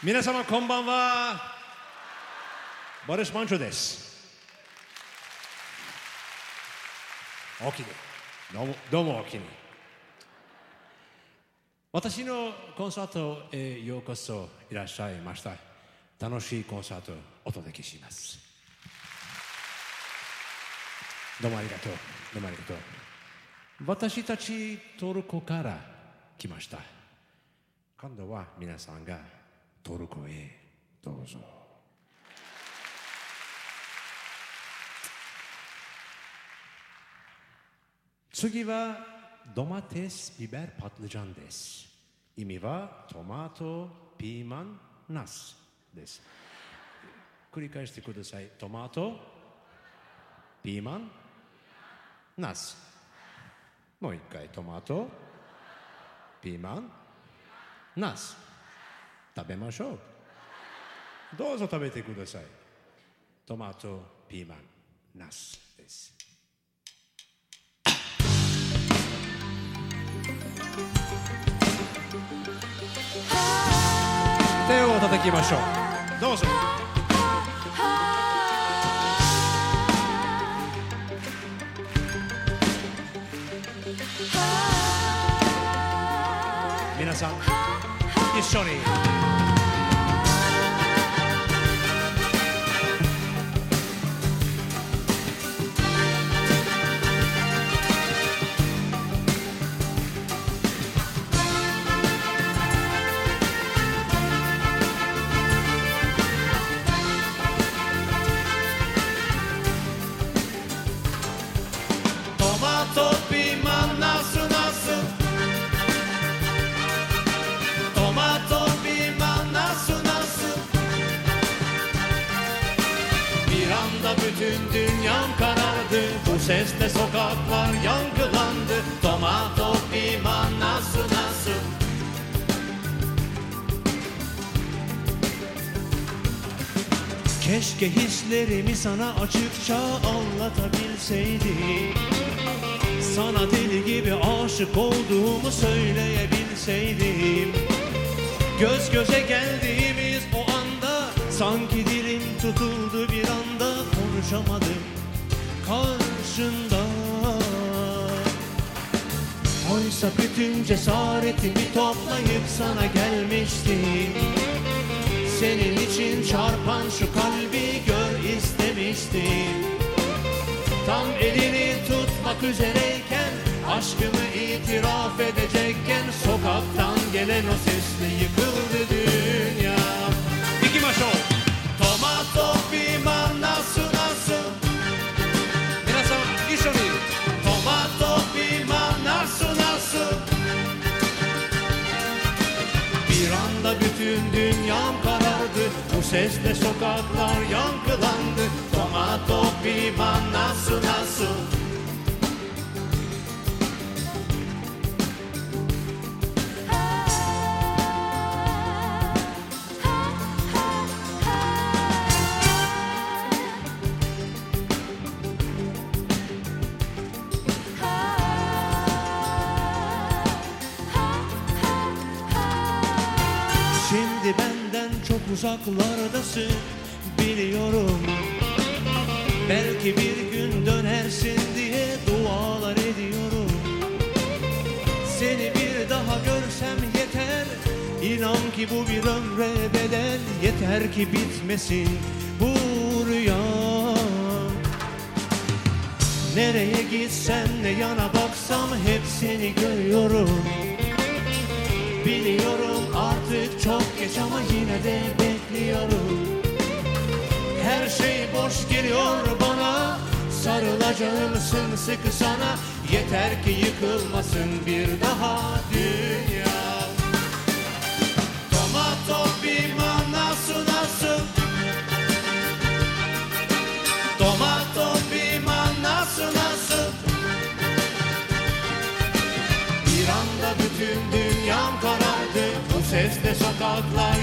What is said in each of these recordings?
皆様こんばんは。バルシマンチョです。おきにどうもどうもおきに私のコンサートへようこそいらっしゃいました。楽しいコンサートをお届けします。どうもありがとう。どうもありがとう。私たちトルコから来ました。今度は皆さんがトルコへどうぞ。次はドマテスビベルパトルジャンです。意味はトマトピーマンナスです。繰り返してください。トマトピーマンナス。もう一回トマトピーマンナス。食べましょう。どうぞ食べてください。トマトピーマンナスです。手を叩きましょう。どうぞ。皆さん。Sonny. Bütün dünyam karardı Bu sesle sokaklar yankılandı Tomato piman nasıl nasıl? Keşke hislerimi sana açıkça anlatabilseydim. Sana deli gibi aşık olduğumu söyleyebilseydim. Göz göze geldiğimiz o anda Sanki dilim tutuldu bir anda Konuşamadım karşında. Oysa bütün cesaretimi toplayıp sana gelmiştim. Senin için çarpan şu kalbi gör istemiştim. Tam elini tutmak üzereyken Aşkımı itiraf edecekken Sokaktan gelen o sesle yıkıldı dünya Anda bütün dünyam karardı. Bu sesle sokaklar yankılandı. Tomato piman nasu Şimdi benden çok uzaklardasın biliyorum. Belki bir gün dönersin diye dualar ediyorum. Seni bir daha görsem yeter. İnan ki bu bir ömre bedel. Yeter ki bitmesin bu rüyam Nereye gitsem ne yana baksam hep seni görüyorum. Biliyorum ama yine de bekliyorum? Her şey boş geliyor bana. Sarılacağım sımsıkı sana. Yeter ki yıkılmasın bir daha dünya. Tomato piman nasıl nasıl? Tomato piman nasıl nasıl? Bir anda bütün dünyam karardı. Bu sesle sokaklar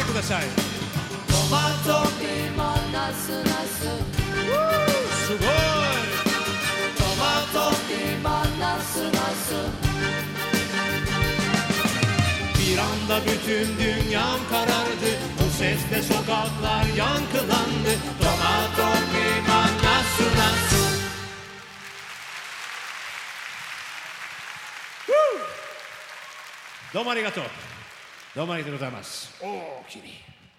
してくださいトマトピーマンナスナスすごいトマトピーマンナスナス bir anda bütün dünyam karardı. Bu sesle sokaklar yankılandı. Tomato piman nasu nasu Woo! どうもありがとうどうもありがとうございます。おお、きに。